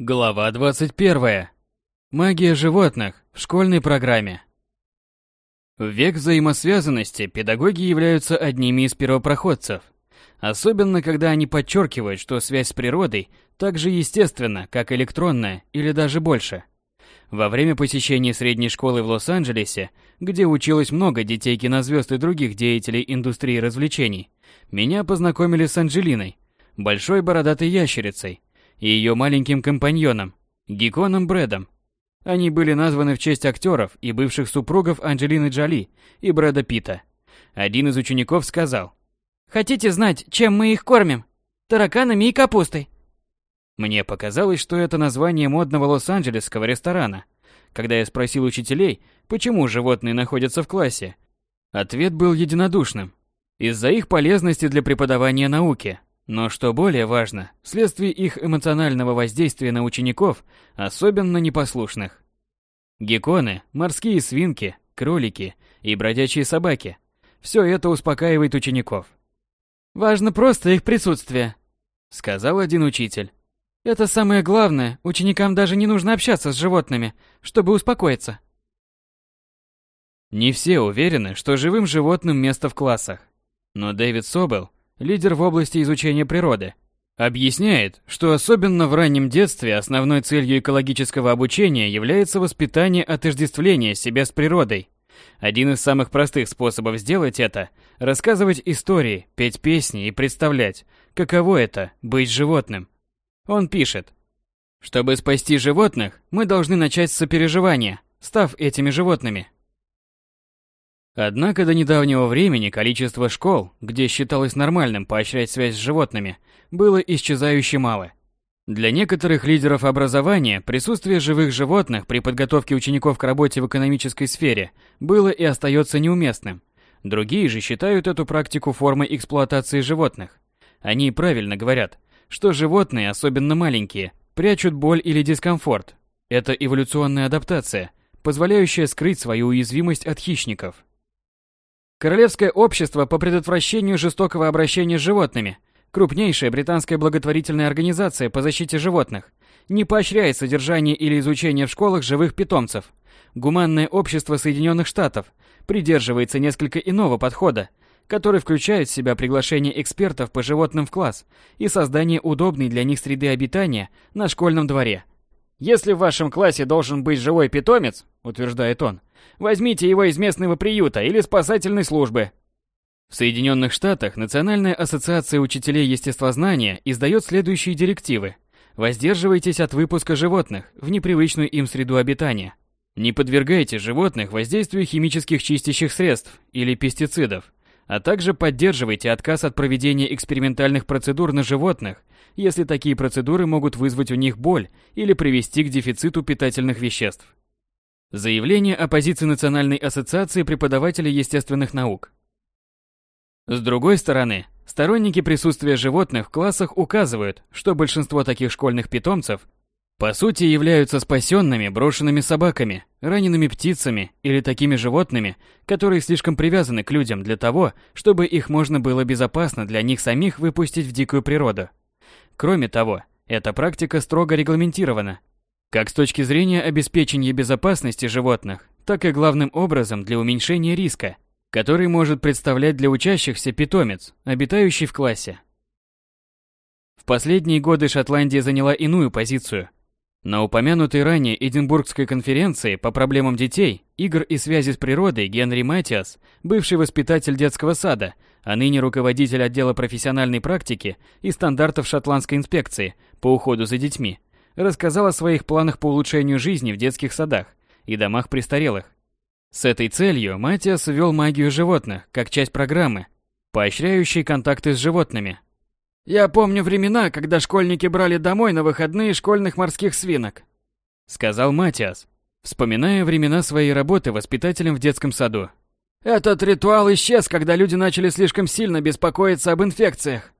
Глава 21. Магия животных в школьной программе. В век взаимосвязанности педагоги являются одними из первопроходцев. Особенно, когда они подчеркивают, что связь с природой так же естественна, как электронная или даже больше. Во время посещения средней школы в Лос-Анджелесе, где училось много детей кинозвезд и других деятелей индустрии развлечений, меня познакомили с Анджелиной, большой бородатой ящерицей, и ее маленьким компаньоном, Гиконом Брэдом. Они были названы в честь актеров и бывших супругов Анджелины Джоли и Брэда Питта. Один из учеников сказал, «Хотите знать, чем мы их кормим? Тараканами и капустой». Мне показалось, что это название модного лос-анджелесского ресторана. Когда я спросил учителей, почему животные находятся в классе, ответ был единодушным. Из-за их полезности для преподавания науки, но что более важно, вследствие их эмоционального воздействия на учеников, особенно непослушных. Гекконы, морские свинки, кролики и бродячие собаки – все это успокаивает учеников. «Важно просто их присутствие», – сказал один учитель. «Это самое главное, ученикам даже не нужно общаться с животными, чтобы успокоиться». Не все уверены, что живым животным место в классах. Но Дэвид Собел – лидер в области изучения природы, объясняет, что особенно в раннем детстве основной целью экологического обучения является воспитание отождествления себя с природой. Один из самых простых способов сделать это – рассказывать истории, петь песни и представлять, каково это – быть животным. Он пишет, чтобы спасти животных, мы должны начать с сопереживания, став этими животными. Однако до недавнего времени количество школ, где считалось нормальным поощрять связь с животными, было исчезающе мало. Для некоторых лидеров образования присутствие живых животных при подготовке учеников к работе в экономической сфере было и остается неуместным. Другие же считают эту практику формой эксплуатации животных. Они правильно говорят, что животные, особенно маленькие, прячут боль или дискомфорт. Это эволюционная адаптация, позволяющая скрыть свою уязвимость от хищников. Королевское общество по предотвращению жестокого обращения с животными, крупнейшая британская благотворительная организация по защите животных, не поощряет содержание или изучение в школах живых питомцев. Гуманное общество Соединенных Штатов придерживается несколько иного подхода, который включает в себя приглашение экспертов по животным в класс и создание удобной для них среды обитания на школьном дворе. Если в вашем классе должен быть живой питомец, утверждает он, Возьмите его из местного приюта или спасательной службы. В Соединенных Штатах Национальная ассоциация учителей естествознания издает следующие директивы. Воздерживайтесь от выпуска животных в непривычную им среду обитания. Не подвергайте животных воздействию химических чистящих средств или пестицидов, а также поддерживайте отказ от проведения экспериментальных процедур на животных, если такие процедуры могут вызвать у них боль или привести к дефициту питательных веществ. Заявление о позиции Национальной ассоциации преподавателей естественных наук. С другой стороны, сторонники присутствия животных в классах указывают, что большинство таких школьных питомцев по сути являются спасенными брошенными собаками, ранеными птицами или такими животными, которые слишком привязаны к людям для того, чтобы их можно было безопасно для них самих выпустить в дикую природу. Кроме того, эта практика строго регламентирована как с точки зрения обеспечения безопасности животных, так и главным образом для уменьшения риска, который может представлять для учащихся питомец, обитающий в классе. В последние годы Шотландия заняла иную позицию. На упомянутой ранее Эдинбургской конференции по проблемам детей, игр и связи с природой Генри Матиас, бывший воспитатель детского сада, а ныне руководитель отдела профессиональной практики и стандартов шотландской инспекции по уходу за детьми, рассказал о своих планах по улучшению жизни в детских садах и домах престарелых. С этой целью Матиас ввел магию животных как часть программы, поощряющей контакты с животными. «Я помню времена, когда школьники брали домой на выходные школьных морских свинок», сказал Матиас, вспоминая времена своей работы воспитателем в детском саду. «Этот ритуал исчез, когда люди начали слишком сильно беспокоиться об инфекциях».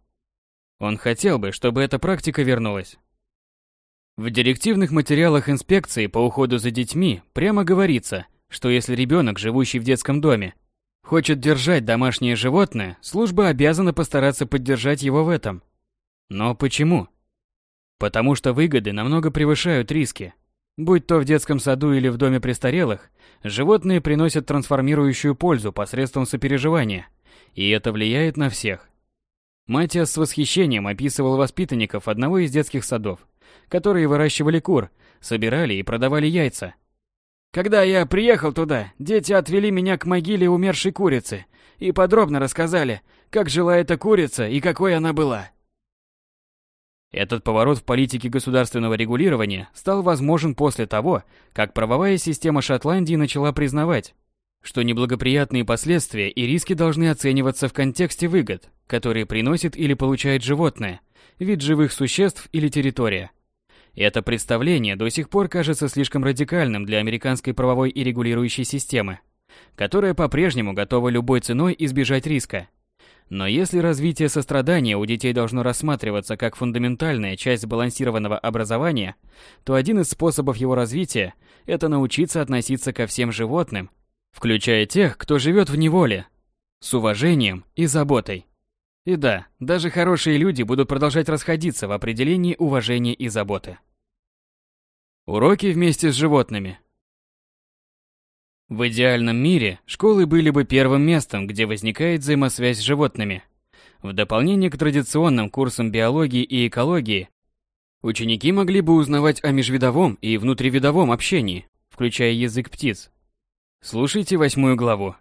Он хотел бы, чтобы эта практика вернулась. В директивных материалах инспекции по уходу за детьми прямо говорится, что если ребенок, живущий в детском доме, хочет держать домашнее животное, служба обязана постараться поддержать его в этом. Но почему? Потому что выгоды намного превышают риски. Будь то в детском саду или в доме престарелых, животные приносят трансформирующую пользу посредством сопереживания, и это влияет на всех. Матиас с восхищением описывал воспитанников одного из детских садов, которые выращивали кур, собирали и продавали яйца. Когда я приехал туда, дети отвели меня к могиле умершей курицы и подробно рассказали, как жила эта курица и какой она была. Этот поворот в политике государственного регулирования стал возможен после того, как правовая система Шотландии начала признавать, что неблагоприятные последствия и риски должны оцениваться в контексте выгод, которые приносит или получает животное, вид живых существ или территория. Это представление до сих пор кажется слишком радикальным для американской правовой и регулирующей системы, которая по-прежнему готова любой ценой избежать риска. Но если развитие сострадания у детей должно рассматриваться как фундаментальная часть сбалансированного образования, то один из способов его развития – это научиться относиться ко всем животным, включая тех, кто живет в неволе, с уважением и заботой. И да, даже хорошие люди будут продолжать расходиться в определении уважения и заботы. Уроки вместе с животными. В идеальном мире школы были бы первым местом, где возникает взаимосвязь с животными. В дополнение к традиционным курсам биологии и экологии, ученики могли бы узнавать о межвидовом и внутривидовом общении, включая язык птиц. Слушайте восьмую главу.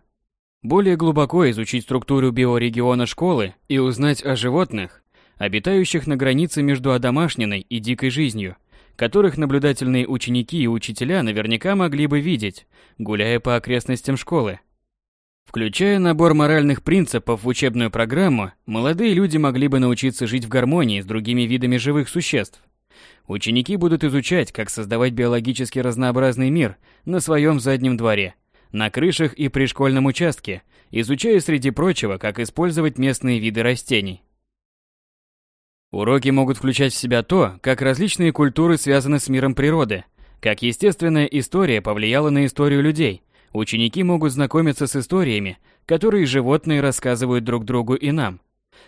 Более глубоко изучить структуру биорегиона школы и узнать о животных, обитающих на границе между одомашненной и дикой жизнью – которых наблюдательные ученики и учителя наверняка могли бы видеть, гуляя по окрестностям школы. Включая набор моральных принципов в учебную программу, молодые люди могли бы научиться жить в гармонии с другими видами живых существ. Ученики будут изучать, как создавать биологически разнообразный мир на своем заднем дворе, на крышах и при школьном участке, изучая среди прочего, как использовать местные виды растений. Уроки могут включать в себя то, как различные культуры связаны с миром природы, как естественная история повлияла на историю людей. Ученики могут знакомиться с историями, которые животные рассказывают друг другу и нам.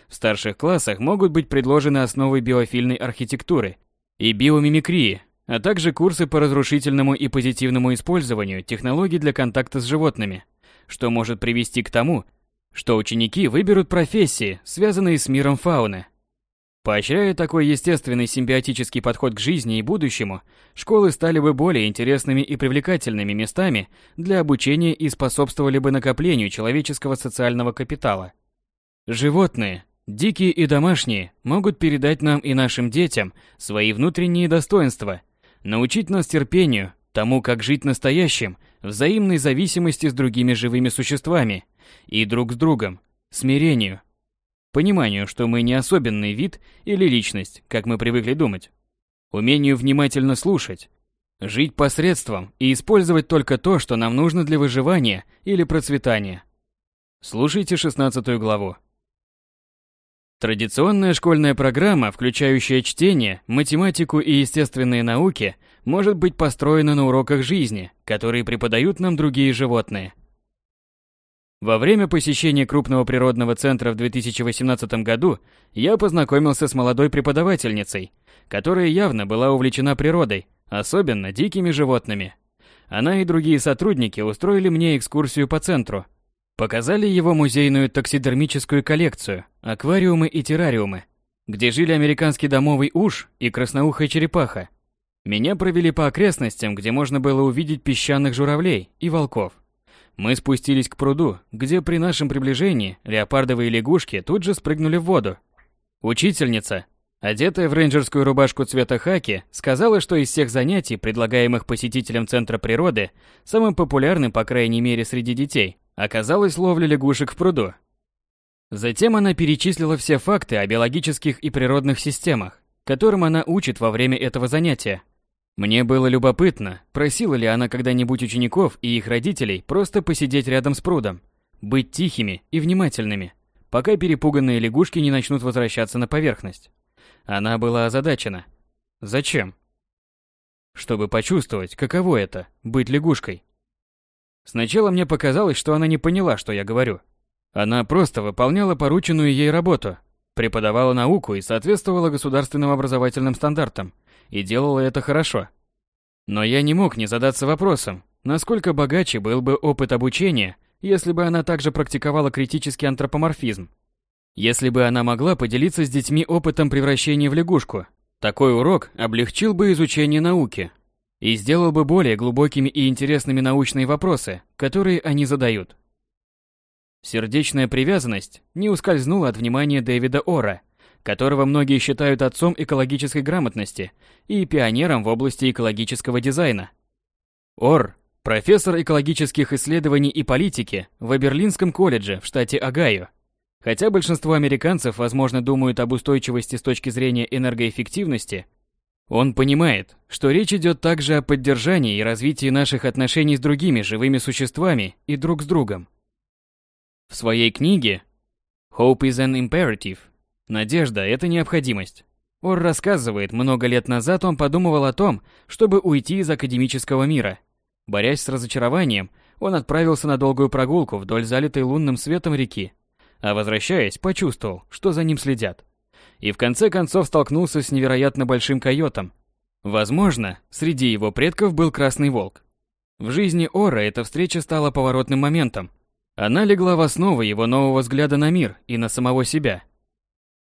В старших классах могут быть предложены основы биофильной архитектуры и биомимикрии, а также курсы по разрушительному и позитивному использованию технологий для контакта с животными, что может привести к тому, что ученики выберут профессии, связанные с миром фауны, Поощряя такой естественный симбиотический подход к жизни и будущему, школы стали бы более интересными и привлекательными местами для обучения и способствовали бы накоплению человеческого социального капитала. Животные, дикие и домашние, могут передать нам и нашим детям свои внутренние достоинства, научить нас терпению, тому, как жить настоящим, взаимной зависимости с другими живыми существами и друг с другом, смирению, Пониманию, что мы не особенный вид или личность, как мы привыкли думать. Умению внимательно слушать. Жить посредством и использовать только то, что нам нужно для выживания или процветания. Слушайте 16 главу. Традиционная школьная программа, включающая чтение, математику и естественные науки, может быть построена на уроках жизни, которые преподают нам другие животные. Во время посещения крупного природного центра в 2018 году я познакомился с молодой преподавательницей, которая явно была увлечена природой, особенно дикими животными. Она и другие сотрудники устроили мне экскурсию по центру. Показали его музейную таксидермическую коллекцию, аквариумы и террариумы, где жили американский домовый уж и красноухая черепаха. Меня провели по окрестностям, где можно было увидеть песчаных журавлей и волков. Мы спустились к пруду, где при нашем приближении леопардовые лягушки тут же спрыгнули в воду. Учительница, одетая в рейнджерскую рубашку цвета хаки, сказала, что из всех занятий, предлагаемых посетителям Центра природы, самым популярным, по крайней мере, среди детей, оказалась ловля лягушек в пруду. Затем она перечислила все факты о биологических и природных системах, которым она учит во время этого занятия. Мне было любопытно, просила ли она когда-нибудь учеников и их родителей просто посидеть рядом с прудом, быть тихими и внимательными, пока перепуганные лягушки не начнут возвращаться на поверхность. Она была озадачена. Зачем? Чтобы почувствовать, каково это – быть лягушкой. Сначала мне показалось, что она не поняла, что я говорю. Она просто выполняла порученную ей работу. преподавала науку и соответствовала государственным образовательным стандартам, и делала это хорошо. Но я не мог не задаться вопросом, насколько богаче был бы опыт обучения, если бы она также практиковала критический антропоморфизм. Если бы она могла поделиться с детьми опытом превращения в лягушку, такой урок облегчил бы изучение науки и сделал бы более глубокими и интересными научные вопросы, которые они задают. Сердечная привязанность не ускользнула от внимания Дэвида Ора, которого многие считают отцом экологической грамотности и пионером в области экологического дизайна. Ор – профессор экологических исследований и политики в Берлинском колледже в штате Огайо. Хотя большинство американцев, возможно, думают об устойчивости с точки зрения энергоэффективности, он понимает, что речь идет также о поддержании и развитии наших отношений с другими живыми существами и друг с другом. В своей книге «Hope is an Imperative» Надежда – это необходимость. Ор рассказывает, много лет назад он подумывал о том, чтобы уйти из академического мира. Борясь с разочарованием, он отправился на долгую прогулку вдоль залитой лунным светом реки, а возвращаясь, почувствовал, что за ним следят. И в конце концов столкнулся с невероятно большим койотом. Возможно, среди его предков был красный волк. В жизни Ора эта встреча стала поворотным моментом. Она легла в основу его нового взгляда на мир и на самого себя –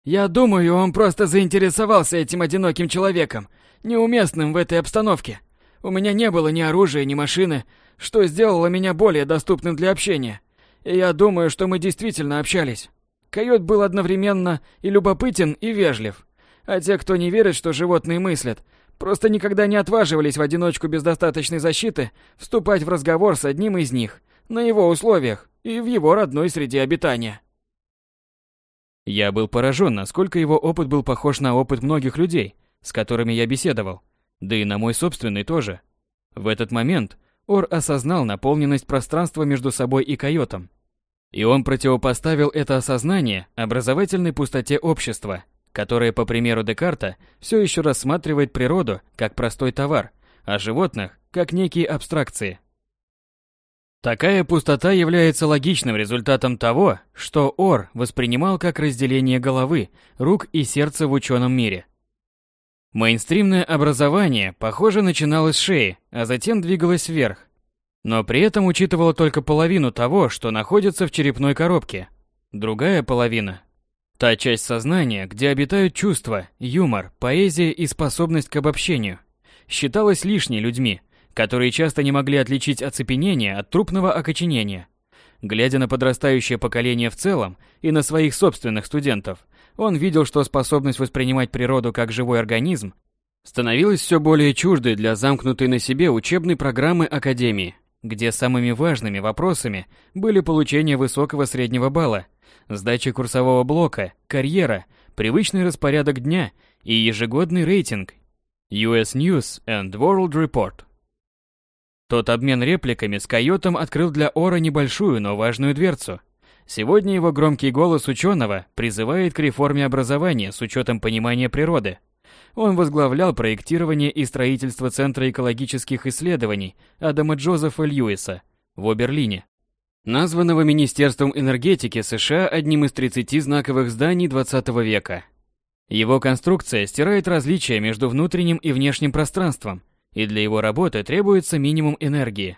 я думаю, он просто заинтересовался этим одиноким человеком, неуместным в этой обстановке. У меня не было ни оружия, ни машины, что сделало меня более доступным для общения. И я думаю, что мы действительно общались. Койот был одновременно и любопытен, и вежлив. А те, кто не верит, что животные мыслят, просто никогда не отваживались в одиночку без достаточной защиты вступать в разговор с одним из них, на его условиях и в его родной среде обитания. Я был поражен, насколько его опыт был похож на опыт многих людей, с которыми я беседовал, да и на мой собственный тоже. В этот момент Ор осознал наполненность пространства между собой и койотом. И он противопоставил это осознание образовательной пустоте общества, которое, по примеру Декарта, все еще рассматривает природу как простой товар, а животных как некие абстракции. Такая пустота является логичным результатом того, что Ор воспринимал как разделение головы, рук и сердца в ученом мире. Мейнстримное образование, похоже, начиналось с шеи, а затем двигалось вверх, но при этом учитывало только половину того, что находится в черепной коробке. Другая половина – та часть сознания, где обитают чувства, юмор, поэзия и способность к обобщению – считалась лишней людьми – которые часто не могли отличить оцепенение от трупного окоченения. Глядя на подрастающее поколение в целом и на своих собственных студентов, он видел, что способность воспринимать природу как живой организм становилась все более чуждой для замкнутой на себе учебной программы Академии, где самыми важными вопросами были получение высокого среднего балла, сдача курсового блока, карьера, привычный распорядок дня и ежегодный рейтинг US News and World Report. Тот обмен репликами с койотом открыл для Ора небольшую, но важную дверцу. Сегодня его громкий голос ученого призывает к реформе образования с учетом понимания природы. Он возглавлял проектирование и строительство Центра экологических исследований Адама Джозефа Льюиса в Оберлине, названного Министерством энергетики США одним из 30 знаковых зданий 20 века. Его конструкция стирает различия между внутренним и внешним пространством – и для его работы требуется минимум энергии.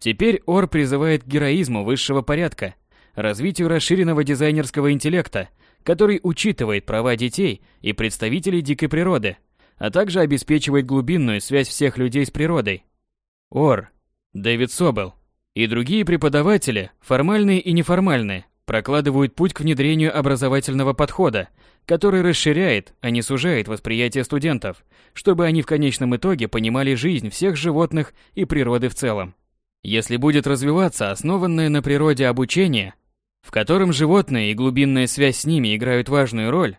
Теперь Ор призывает к героизму высшего порядка, развитию расширенного дизайнерского интеллекта, который учитывает права детей и представителей дикой природы, а также обеспечивает глубинную связь всех людей с природой. Ор, Дэвид Собел и другие преподаватели, формальные и неформальные, прокладывают путь к внедрению образовательного подхода, который расширяет, а не сужает восприятие студентов, чтобы они в конечном итоге понимали жизнь всех животных и природы в целом. Если будет развиваться основанное на природе обучение, в котором животные и глубинная связь с ними играют важную роль,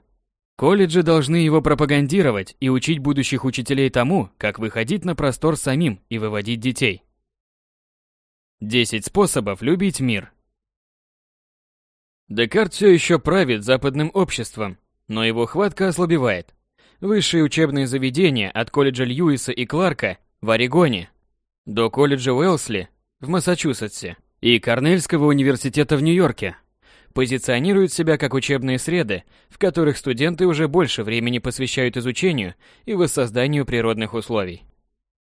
колледжи должны его пропагандировать и учить будущих учителей тому, как выходить на простор самим и выводить детей. 10 способов любить мир. Декарт все еще правит западным обществом, но его хватка ослабевает. Высшие учебные заведения от колледжа Льюиса и Кларка в Орегоне до колледжа Уэлсли в Массачусетсе и Корнельского университета в Нью-Йорке позиционируют себя как учебные среды, в которых студенты уже больше времени посвящают изучению и воссозданию природных условий.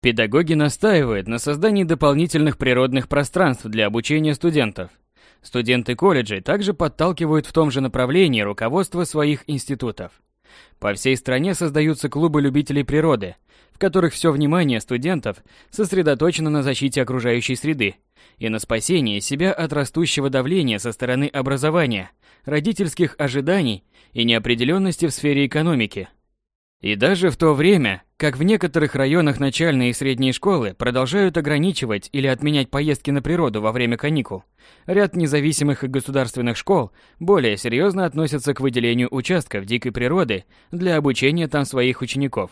Педагоги настаивают на создании дополнительных природных пространств для обучения студентов. Студенты колледжей также подталкивают в том же направлении руководство своих институтов. По всей стране создаются клубы любителей природы, в которых все внимание студентов сосредоточено на защите окружающей среды и на спасении себя от растущего давления со стороны образования, родительских ожиданий и неопределенности в сфере экономики. И даже в то время, как в некоторых районах начальные и средние школы продолжают ограничивать или отменять поездки на природу во время каникул, ряд независимых и государственных школ более серьезно относятся к выделению участков дикой природы для обучения там своих учеников.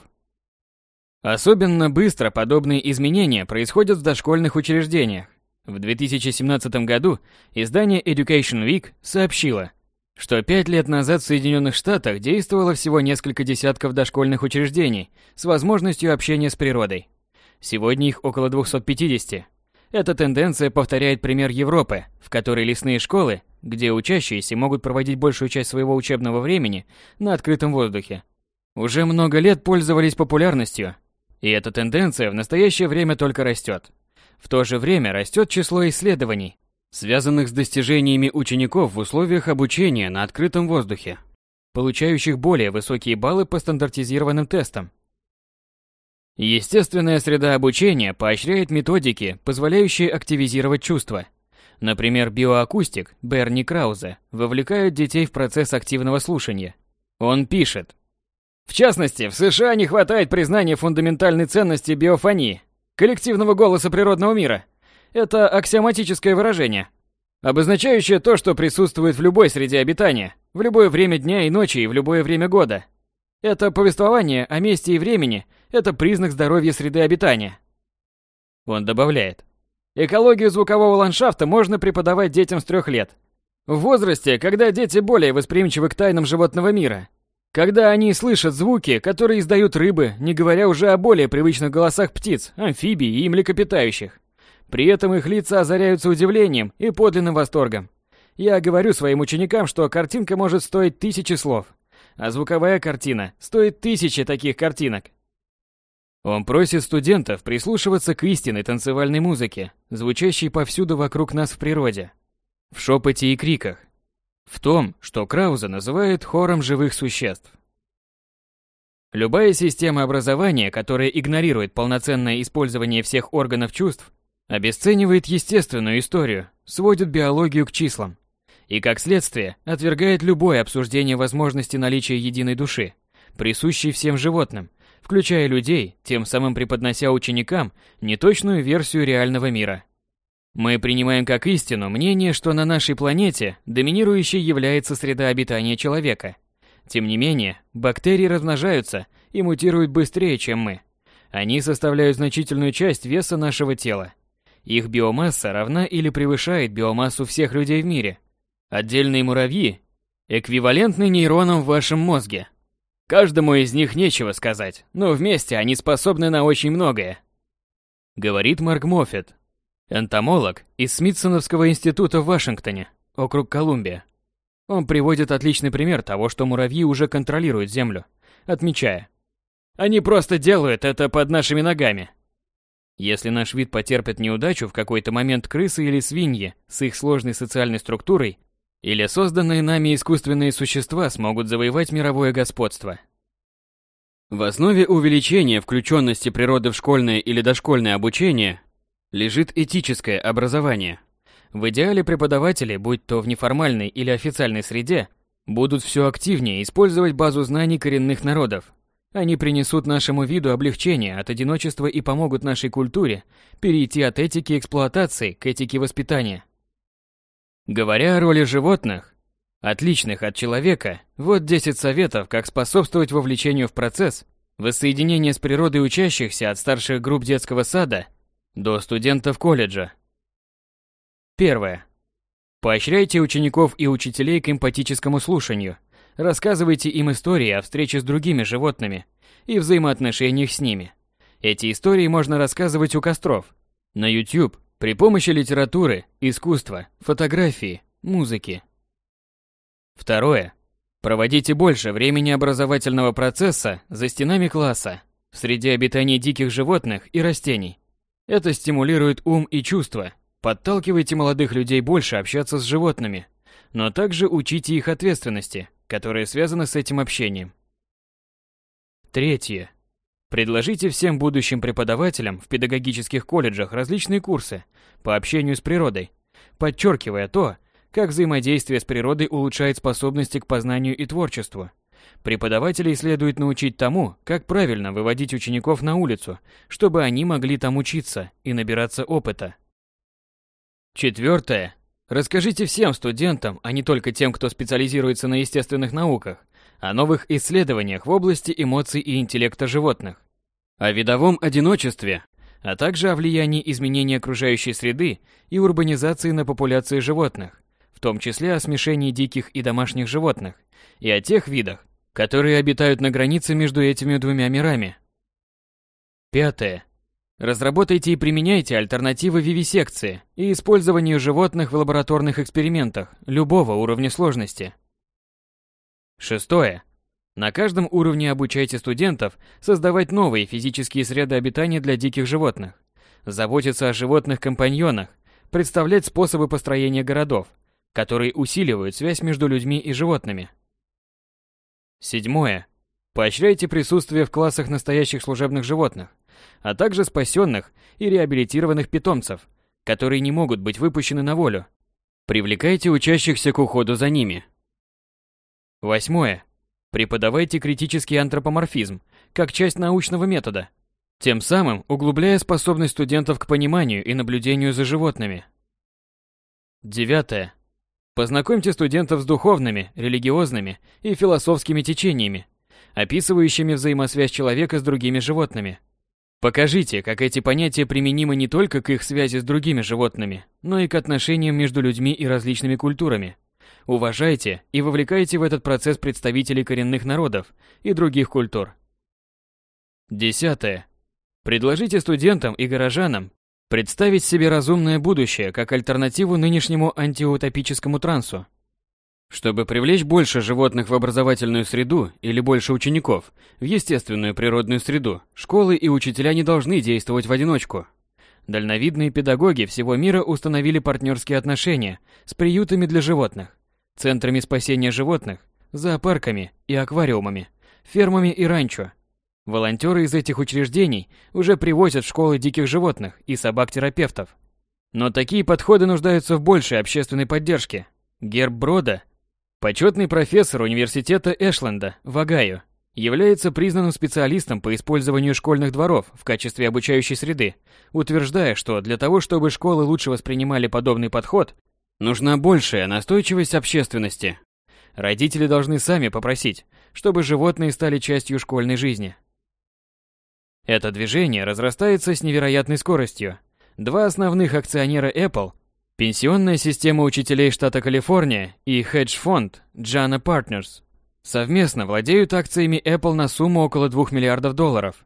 Особенно быстро подобные изменения происходят в дошкольных учреждениях. В 2017 году издание Education Week сообщило, что пять лет назад в Соединенных Штатах действовало всего несколько десятков дошкольных учреждений с возможностью общения с природой. Сегодня их около 250. Эта тенденция повторяет пример Европы, в которой лесные школы, где учащиеся могут проводить большую часть своего учебного времени на открытом воздухе, уже много лет пользовались популярностью, и эта тенденция в настоящее время только растет. В то же время растет число исследований, связанных с достижениями учеников в условиях обучения на открытом воздухе, получающих более высокие баллы по стандартизированным тестам. Естественная среда обучения поощряет методики, позволяющие активизировать чувства. Например, биоакустик Берни Краузе вовлекает детей в процесс активного слушания. Он пишет. В частности, в США не хватает признания фундаментальной ценности биофонии, коллективного голоса природного мира – это аксиоматическое выражение, обозначающее то, что присутствует в любой среде обитания, в любое время дня и ночи и в любое время года. Это повествование о месте и времени, это признак здоровья среды обитания. Он добавляет. Экологию звукового ландшафта можно преподавать детям с трех лет. В возрасте, когда дети более восприимчивы к тайнам животного мира. Когда они слышат звуки, которые издают рыбы, не говоря уже о более привычных голосах птиц, амфибий и млекопитающих. При этом их лица озаряются удивлением и подлинным восторгом. Я говорю своим ученикам, что картинка может стоить тысячи слов, а звуковая картина стоит тысячи таких картинок. Он просит студентов прислушиваться к истинной танцевальной музыке, звучащей повсюду вокруг нас в природе, в шепоте и криках, в том, что Крауза называет хором живых существ. Любая система образования, которая игнорирует полноценное использование всех органов чувств, Обесценивает естественную историю, сводит биологию к числам. И, как следствие, отвергает любое обсуждение возможности наличия единой души, присущей всем животным, включая людей, тем самым преподнося ученикам неточную версию реального мира. Мы принимаем как истину мнение, что на нашей планете доминирующей является среда обитания человека. Тем не менее, бактерии размножаются и мутируют быстрее, чем мы. Они составляют значительную часть веса нашего тела. Их биомасса равна или превышает биомассу всех людей в мире. Отдельные муравьи эквивалентны нейронам в вашем мозге. Каждому из них нечего сказать, но вместе они способны на очень многое. Говорит Марк Моффет, энтомолог из Смитсоновского института в Вашингтоне, округ Колумбия. Он приводит отличный пример того, что муравьи уже контролируют Землю, отмечая, «Они просто делают это под нашими ногами, если наш вид потерпит неудачу в какой-то момент крысы или свиньи с их сложной социальной структурой, или созданные нами искусственные существа смогут завоевать мировое господство. В основе увеличения включенности природы в школьное или дошкольное обучение лежит этическое образование. В идеале преподаватели, будь то в неформальной или официальной среде, будут все активнее использовать базу знаний коренных народов, они принесут нашему виду облегчение от одиночества и помогут нашей культуре перейти от этики эксплуатации к этике воспитания. Говоря о роли животных, отличных от человека, вот 10 советов, как способствовать вовлечению в процесс воссоединения с природой учащихся от старших групп детского сада до студентов колледжа. Первое. Поощряйте учеников и учителей к эмпатическому слушанию – Рассказывайте им истории о встрече с другими животными и взаимоотношениях с ними. Эти истории можно рассказывать у костров, на YouTube, при помощи литературы, искусства, фотографии, музыки. Второе. Проводите больше времени образовательного процесса за стенами класса, в среде обитания диких животных и растений. Это стимулирует ум и чувства. Подталкивайте молодых людей больше общаться с животными, но также учите их ответственности, которая связана с этим общением. Третье. Предложите всем будущим преподавателям в педагогических колледжах различные курсы по общению с природой, подчеркивая то, как взаимодействие с природой улучшает способности к познанию и творчеству. Преподавателей следует научить тому, как правильно выводить учеников на улицу, чтобы они могли там учиться и набираться опыта. Четвертое. Расскажите всем студентам, а не только тем, кто специализируется на естественных науках, о новых исследованиях в области эмоций и интеллекта животных, о видовом одиночестве, а также о влиянии изменения окружающей среды и урбанизации на популяции животных, в том числе о смешении диких и домашних животных, и о тех видах, которые обитают на границе между этими двумя мирами. Пятое. Разработайте и применяйте альтернативы вивисекции и использованию животных в лабораторных экспериментах любого уровня сложности. Шестое. На каждом уровне обучайте студентов создавать новые физические среды обитания для диких животных, заботиться о животных-компаньонах, представлять способы построения городов, которые усиливают связь между людьми и животными. Седьмое. Поощряйте присутствие в классах настоящих служебных животных, а также спасенных и реабилитированных питомцев, которые не могут быть выпущены на волю. Привлекайте учащихся к уходу за ними, Восьмое. Преподавайте критический антропоморфизм как часть научного метода, тем самым углубляя способность студентов к пониманию и наблюдению за животными. Девятое. Познакомьте студентов с духовными, религиозными и философскими течениями, описывающими взаимосвязь человека с другими животными. Покажите, как эти понятия применимы не только к их связи с другими животными, но и к отношениям между людьми и различными культурами – Уважайте и вовлекайте в этот процесс представителей коренных народов и других культур. Десятое. Предложите студентам и горожанам представить себе разумное будущее как альтернативу нынешнему антиутопическому трансу. Чтобы привлечь больше животных в образовательную среду или больше учеников в естественную природную среду, школы и учителя не должны действовать в одиночку. Дальновидные педагоги всего мира установили партнерские отношения с приютами для животных центрами спасения животных, зоопарками и аквариумами, фермами и ранчо. Волонтеры из этих учреждений уже привозят в школы диких животных и собак-терапевтов. Но такие подходы нуждаются в большей общественной поддержке. Герб Брода, почетный профессор университета Эшленда в Огайо, является признанным специалистом по использованию школьных дворов в качестве обучающей среды, утверждая, что для того, чтобы школы лучше воспринимали подобный подход, Нужна большая настойчивость общественности. Родители должны сами попросить, чтобы животные стали частью школьной жизни. Это движение разрастается с невероятной скоростью. Два основных акционера Apple – пенсионная система учителей штата Калифорния и хедж-фонд Jana Partners – совместно владеют акциями Apple на сумму около 2 миллиардов долларов.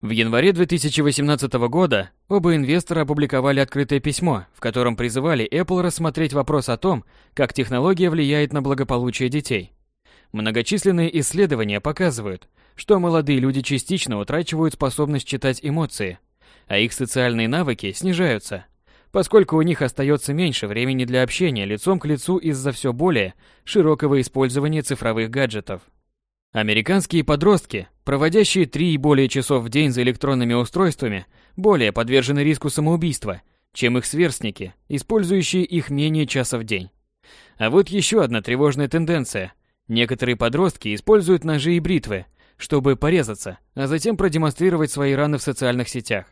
В январе 2018 года оба инвестора опубликовали открытое письмо, в котором призывали Apple рассмотреть вопрос о том, как технология влияет на благополучие детей. Многочисленные исследования показывают, что молодые люди частично утрачивают способность читать эмоции, а их социальные навыки снижаются, поскольку у них остается меньше времени для общения лицом к лицу из-за все более широкого использования цифровых гаджетов. Американские подростки, проводящие три и более часов в день за электронными устройствами, более подвержены риску самоубийства, чем их сверстники, использующие их менее часа в день. А вот еще одна тревожная тенденция. Некоторые подростки используют ножи и бритвы, чтобы порезаться, а затем продемонстрировать свои раны в социальных сетях.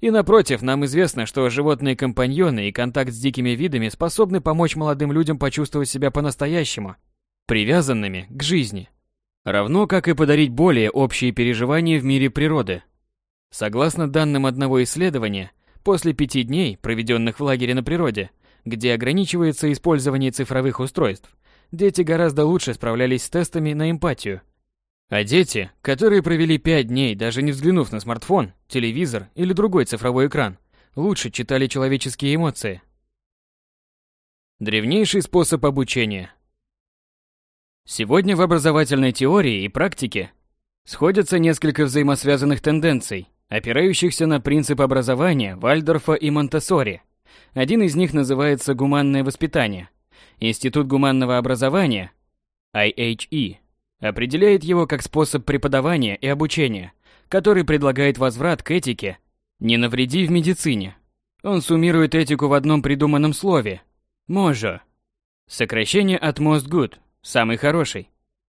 И напротив, нам известно, что животные-компаньоны и контакт с дикими видами способны помочь молодым людям почувствовать себя по-настоящему, привязанными к жизни. Равно как и подарить более общие переживания в мире природы. Согласно данным одного исследования, после пяти дней, проведенных в лагере на природе, где ограничивается использование цифровых устройств, дети гораздо лучше справлялись с тестами на эмпатию. А дети, которые провели пять дней, даже не взглянув на смартфон, телевизор или другой цифровой экран, лучше читали человеческие эмоции. Древнейший способ обучения – Сегодня в образовательной теории и практике сходятся несколько взаимосвязанных тенденций, опирающихся на принцип образования Вальдорфа и Монтессори. Один из них называется гуманное воспитание. Институт гуманного образования, IHE, определяет его как способ преподавания и обучения, который предлагает возврат к этике «не навреди в медицине». Он суммирует этику в одном придуманном слове – «можо». Сокращение от most good – Самый хороший.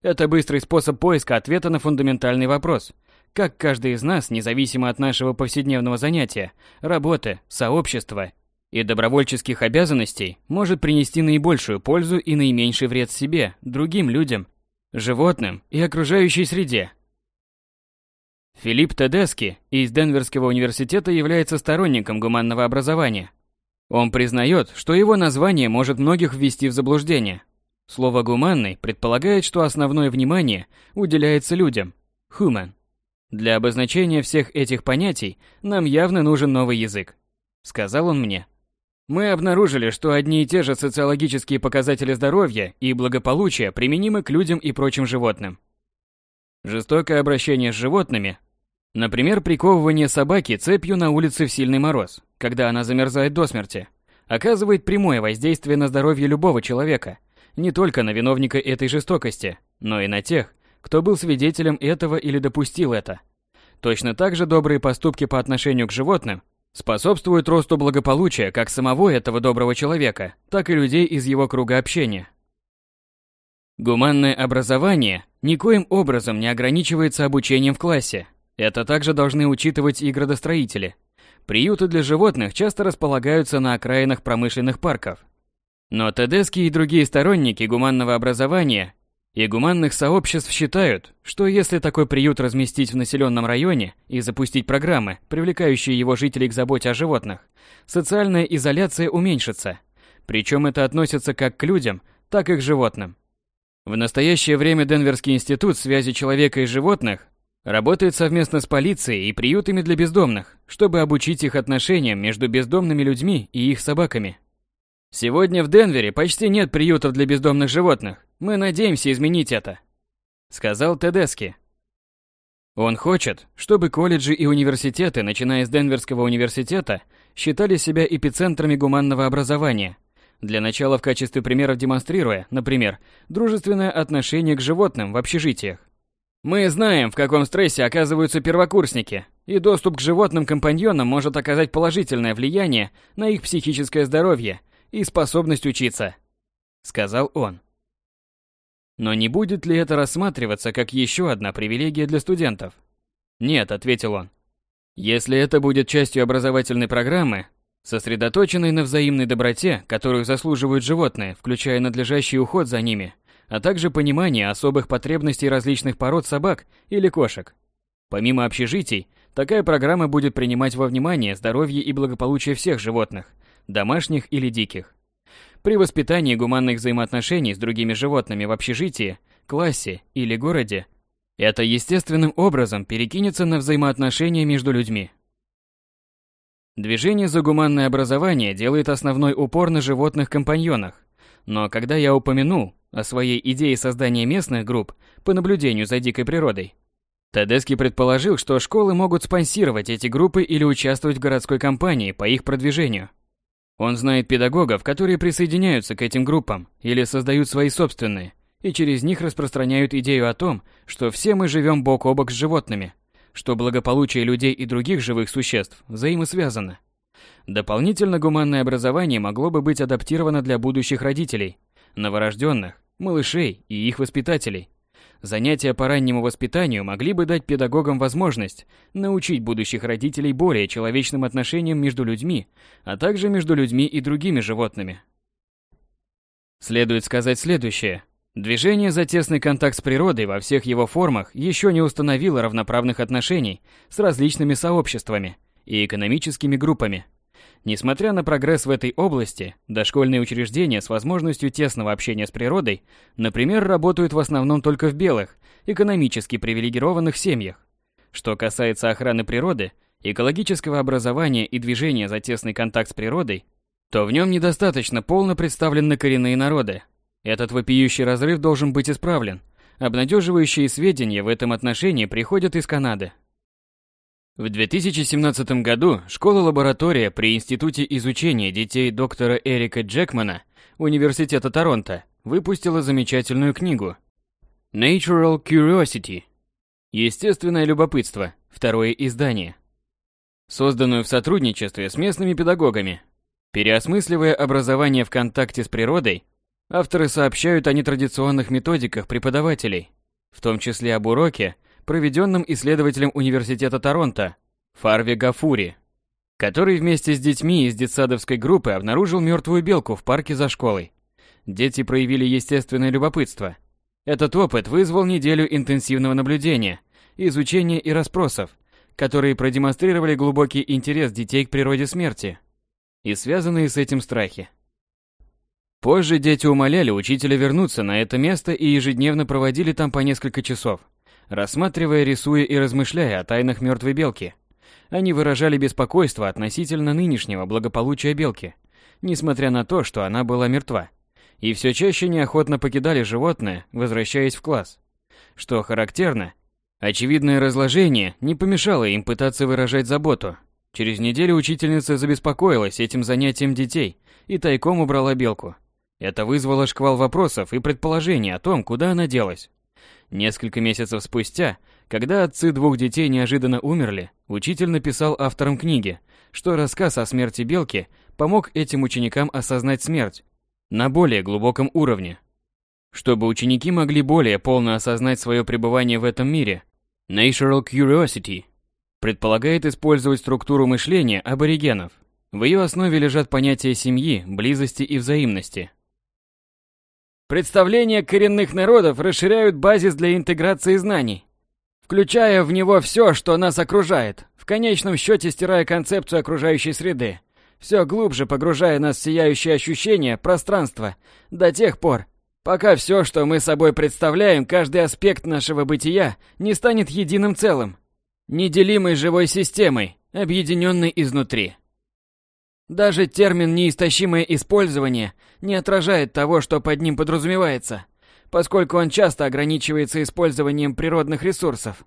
Это быстрый способ поиска ответа на фундаментальный вопрос. Как каждый из нас, независимо от нашего повседневного занятия, работы, сообщества и добровольческих обязанностей, может принести наибольшую пользу и наименьший вред себе, другим людям, животным и окружающей среде. Филипп Тедески из Денверского университета является сторонником гуманного образования. Он признает, что его название может многих ввести в заблуждение – Слово «гуманный» предполагает, что основное внимание уделяется людям – human. Для обозначения всех этих понятий нам явно нужен новый язык. Сказал он мне. Мы обнаружили, что одни и те же социологические показатели здоровья и благополучия применимы к людям и прочим животным. Жестокое обращение с животными, например, приковывание собаки цепью на улице в сильный мороз, когда она замерзает до смерти, оказывает прямое воздействие на здоровье любого человека – не только на виновника этой жестокости, но и на тех, кто был свидетелем этого или допустил это. Точно так же добрые поступки по отношению к животным способствуют росту благополучия как самого этого доброго человека, так и людей из его круга общения. Гуманное образование никоим образом не ограничивается обучением в классе. Это также должны учитывать и градостроители. Приюты для животных часто располагаются на окраинах промышленных парков, но Тедески и другие сторонники гуманного образования и гуманных сообществ считают, что если такой приют разместить в населенном районе и запустить программы, привлекающие его жителей к заботе о животных, социальная изоляция уменьшится. Причем это относится как к людям, так и к животным. В настоящее время Денверский институт связи человека и животных работает совместно с полицией и приютами для бездомных, чтобы обучить их отношениям между бездомными людьми и их собаками. Сегодня в Денвере почти нет приютов для бездомных животных. Мы надеемся изменить это, сказал Тедески. Он хочет, чтобы колледжи и университеты, начиная с Денверского университета, считали себя эпицентрами гуманного образования. Для начала в качестве примеров демонстрируя, например, дружественное отношение к животным в общежитиях. Мы знаем, в каком стрессе оказываются первокурсники, и доступ к животным-компаньонам может оказать положительное влияние на их психическое здоровье и способность учиться», — сказал он. Но не будет ли это рассматриваться как еще одна привилегия для студентов? Нет, ответил он. Если это будет частью образовательной программы, сосредоточенной на взаимной доброте, которую заслуживают животные, включая надлежащий уход за ними, а также понимание особых потребностей различных пород собак или кошек. Помимо общежитий, такая программа будет принимать во внимание здоровье и благополучие всех животных, домашних или диких. При воспитании гуманных взаимоотношений с другими животными в общежитии, классе или городе это естественным образом перекинется на взаимоотношения между людьми. Движение за гуманное образование делает основной упор на животных компаньонах, но когда я упомянул о своей идее создания местных групп по наблюдению за дикой природой, Тедески предположил, что школы могут спонсировать эти группы или участвовать в городской кампании по их продвижению – он знает педагогов, которые присоединяются к этим группам или создают свои собственные, и через них распространяют идею о том, что все мы живем бок о бок с животными, что благополучие людей и других живых существ взаимосвязано. Дополнительно гуманное образование могло бы быть адаптировано для будущих родителей, новорожденных, малышей и их воспитателей, Занятия по раннему воспитанию могли бы дать педагогам возможность научить будущих родителей более человечным отношениям между людьми, а также между людьми и другими животными. Следует сказать следующее. Движение за тесный контакт с природой во всех его формах еще не установило равноправных отношений с различными сообществами и экономическими группами – Несмотря на прогресс в этой области, дошкольные учреждения с возможностью тесного общения с природой, например, работают в основном только в белых, экономически привилегированных семьях. Что касается охраны природы, экологического образования и движения за тесный контакт с природой, то в нем недостаточно полно представлены коренные народы. Этот вопиющий разрыв должен быть исправлен. Обнадеживающие сведения в этом отношении приходят из Канады. В 2017 году школа-лаборатория при Институте изучения детей доктора Эрика Джекмана Университета Торонто выпустила замечательную книгу Natural Curiosity Естественное любопытство, второе издание, созданную в сотрудничестве с местными педагогами. Переосмысливая образование в контакте с природой, авторы сообщают о нетрадиционных методиках преподавателей, в том числе об уроке, проведенном исследователем Университета Торонто Фарви Гафури, который вместе с детьми из детсадовской группы обнаружил мертвую белку в парке за школой. Дети проявили естественное любопытство. Этот опыт вызвал неделю интенсивного наблюдения, изучения и расспросов, которые продемонстрировали глубокий интерес детей к природе смерти и связанные с этим страхи. Позже дети умоляли учителя вернуться на это место и ежедневно проводили там по несколько часов рассматривая, рисуя и размышляя о тайнах мертвой белки. Они выражали беспокойство относительно нынешнего благополучия белки, несмотря на то, что она была мертва. И все чаще неохотно покидали животное, возвращаясь в класс. Что характерно, очевидное разложение не помешало им пытаться выражать заботу. Через неделю учительница забеспокоилась этим занятием детей и тайком убрала белку. Это вызвало шквал вопросов и предположений о том, куда она делась. Несколько месяцев спустя, когда отцы двух детей неожиданно умерли, учитель написал авторам книги, что рассказ о смерти Белки помог этим ученикам осознать смерть на более глубоком уровне. Чтобы ученики могли более полно осознать свое пребывание в этом мире, Natural Curiosity предполагает использовать структуру мышления аборигенов. В ее основе лежат понятия семьи, близости и взаимности – Представления коренных народов расширяют базис для интеграции знаний, включая в него все, что нас окружает, в конечном счете стирая концепцию окружающей среды, все глубже погружая нас в сияющее ощущение пространства до тех пор, пока все, что мы собой представляем, каждый аспект нашего бытия, не станет единым целым, неделимой живой системой, объединенной изнутри. Даже термин «неистощимое использование» не отражает того, что под ним подразумевается, поскольку он часто ограничивается использованием природных ресурсов.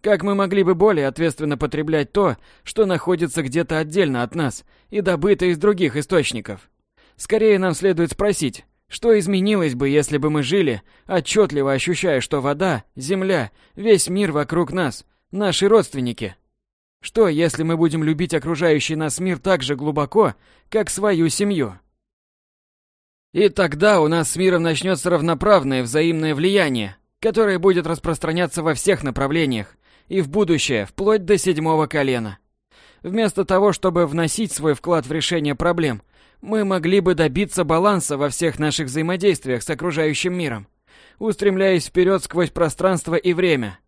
Как мы могли бы более ответственно потреблять то, что находится где-то отдельно от нас и добыто из других источников? Скорее нам следует спросить, что изменилось бы, если бы мы жили, отчетливо ощущая, что вода, земля, весь мир вокруг нас – наши родственники – что, если мы будем любить окружающий нас мир так же глубоко, как свою семью? И тогда у нас с миром начнется равноправное взаимное влияние, которое будет распространяться во всех направлениях и в будущее, вплоть до седьмого колена. Вместо того, чтобы вносить свой вклад в решение проблем, мы могли бы добиться баланса во всех наших взаимодействиях с окружающим миром, устремляясь вперед сквозь пространство и время.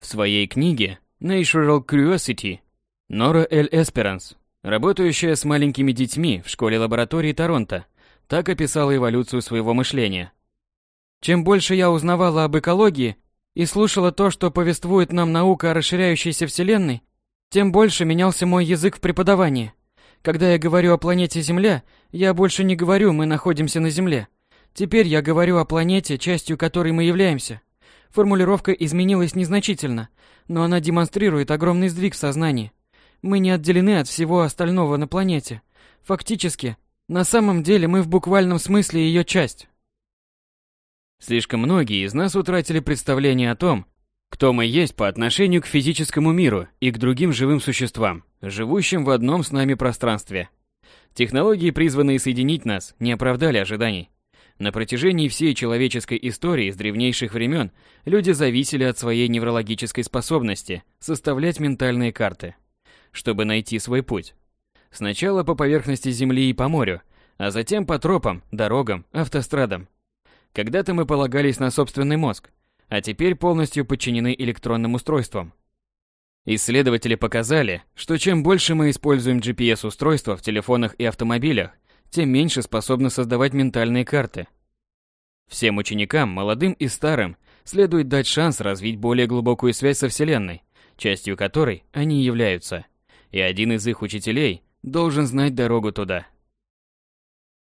В своей книге Natural Curiosity Нора Эль Эсперанс, работающая с маленькими детьми в школе-лаборатории Торонто, так описала эволюцию своего мышления. Чем больше я узнавала об экологии и слушала то, что повествует нам наука о расширяющейся Вселенной, тем больше менялся мой язык в преподавании. Когда я говорю о планете Земля, я больше не говорю «мы находимся на Земле». Теперь я говорю о планете, частью которой мы являемся. Формулировка изменилась незначительно, но она демонстрирует огромный сдвиг в сознании. Мы не отделены от всего остального на планете. Фактически, на самом деле мы в буквальном смысле ее часть. Слишком многие из нас утратили представление о том, кто мы есть по отношению к физическому миру и к другим живым существам, живущим в одном с нами пространстве. Технологии, призванные соединить нас, не оправдали ожиданий. На протяжении всей человеческой истории с древнейших времен люди зависели от своей неврологической способности составлять ментальные карты, чтобы найти свой путь. Сначала по поверхности Земли и по морю, а затем по тропам, дорогам, автострадам. Когда-то мы полагались на собственный мозг, а теперь полностью подчинены электронным устройствам. Исследователи показали, что чем больше мы используем GPS-устройства в телефонах и автомобилях, тем меньше способны создавать ментальные карты. Всем ученикам, молодым и старым, следует дать шанс развить более глубокую связь со Вселенной, частью которой они являются. И один из их учителей должен знать дорогу туда.